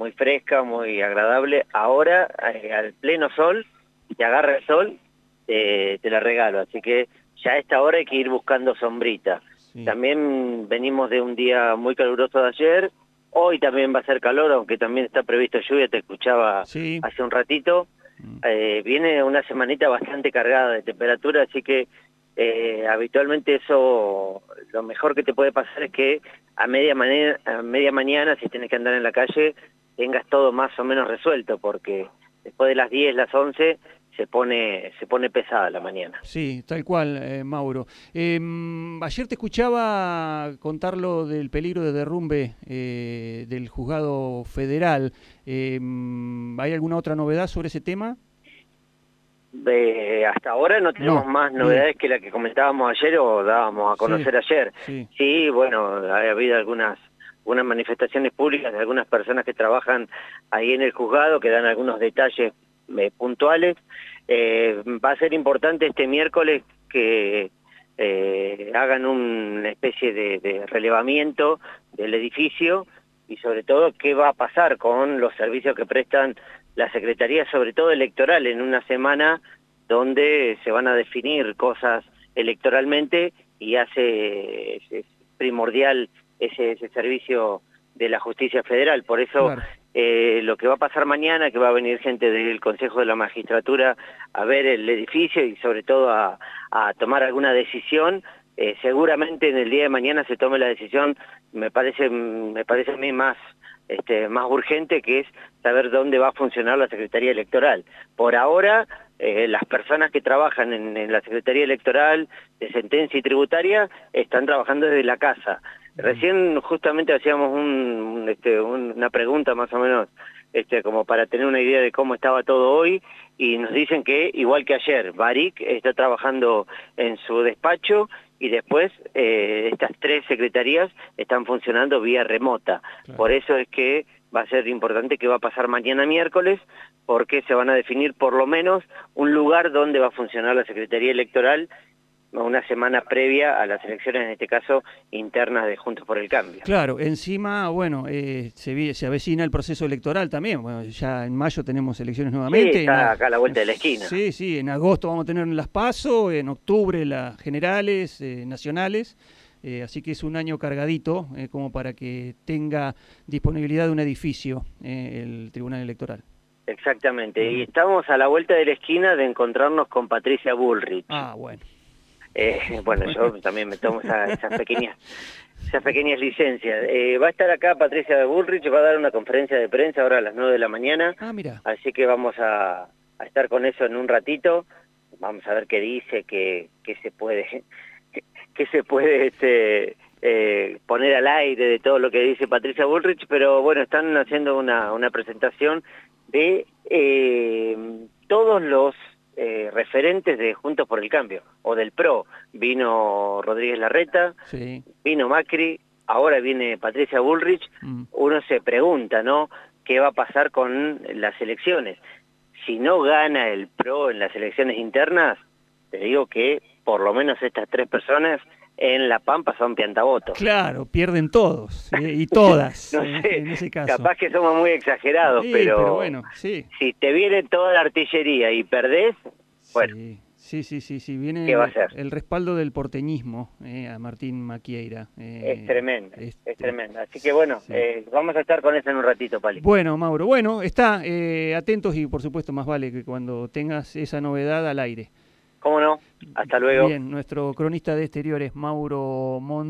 muy fresca, muy agradable. Ahora, eh, al pleno sol, te agarra el sol, te la regalo. Así que ya a esta hora hay que ir buscando sombrita. También venimos de un día muy caluroso de ayer, hoy también va a ser calor, aunque también está previsto lluvia, te escuchaba hace un ratito. Mm. Eh, viene una semanita bastante cargada de temperatura, así que eh, habitualmente eso, lo mejor que te puede pasar es que a media, a media mañana, si tienes que andar en la calle, tengas todo más o menos resuelto, porque después de las 10, las 11, se pone, se pone pesada la mañana. Sí, tal cual, eh, Mauro. Em, ayer te escuchaba contar lo del peligro de derrumbe eh, del juzgado federal. Em, ¿Hay alguna otra novedad sobre ese tema? hasta ahora no tenemos más novedades que la que comentábamos ayer o dábamos a conocer ayer. Sí. bueno, ha habido algunas unas manifestaciones públicas de algunas personas que trabajan ahí en el juzgado que dan algunos detalles eh, puntuales. Eh, va a ser importante este miércoles que eh, hagan una especie de, relevamiento del edificio y sobre todo qué va a pasar con los servicios que prestan la Secretaría, sobre todo electoral, en una semana donde se van a definir cosas electoralmente y hace primordial ese, ese servicio de la justicia federal. Por eso eh, lo que va a pasar mañana, que va a venir gente del Consejo de la Magistratura a ver el edificio y sobre todo a, tomar alguna decisión, eh, seguramente en el día de mañana se tome la decisión, me parece, me parece a mí más, este, más urgente, que es saber dónde va a funcionar la Secretaría Electoral. Por ahora, eh, las personas que trabajan en, la Secretaría Electoral de Sentencia y Tributaria están trabajando desde la casa. Recién justamente hacíamos un, este, una pregunta más o menos este, como para tener una idea de cómo estaba todo hoy y nos dicen que igual que ayer, Barik está trabajando en su despacho y después eh, estas tres secretarías están funcionando vía remota. Por eso es que va a ser importante que va a pasar mañana miércoles, porque se van a definir por lo menos un lugar donde va a funcionar la Secretaría Electoral una semana previa a las elecciones, en este caso, internas de Juntos por el Cambio. Claro, encima, bueno, eh, se, se, avecina el proceso electoral también. Bueno, ya en mayo tenemos elecciones nuevamente. Sí, está acá a la vuelta de la esquina. Sí, sí, en agosto vamos a tener las PASO, en octubre las generales, eh, nacionales. Eh, así que es un año cargadito eh, como para que tenga disponibilidad de un edificio el Tribunal Electoral. Exactamente, y estamos a la vuelta de la esquina de encontrarnos con Patricia Bullrich. Ah, bueno. bueno, yo también me tomo esas pequeñas esas pequeñas licencias. va a estar acá Patricia Bullrich, va a dar una conferencia de prensa ahora a las 9 de la mañana. Ah, mira. Así que vamos a, estar con eso en un ratito. Vamos a ver qué dice, qué, qué se puede que se puede este, eh, poner al aire de todo lo que dice Patricia Bullrich, pero bueno, están haciendo una, una presentación de eh, todos los eh, referentes de Juntos por el Cambio, o del PRO. Vino Rodríguez Larreta, vino Macri, ahora viene Patricia Bullrich. Mm. Uno se pregunta, ¿no?, ¿qué va a pasar con las elecciones? Si no gana el PRO en las elecciones internas, te digo que por lo menos estas tres personas en La Pampa son piantavotos. Claro, pierden todos y todas no sé, en ese caso. Capaz que somos muy exagerados, pero, bueno, sí. si te viene toda la artillería y perdés, bueno. Sí, sí, sí, sí, viene el respaldo del porteñismo eh, a Martín Maquieira. Eh, es tremendo, es, tremendo. Así que bueno, eh, vamos a estar con eso en un ratito, Pali. Bueno, Mauro, bueno, está atentos y por supuesto más vale que cuando tengas esa novedad al aire. ¿Cómo no? Hasta luego. Bien, nuestro cronista de exteriores, Mauro Mont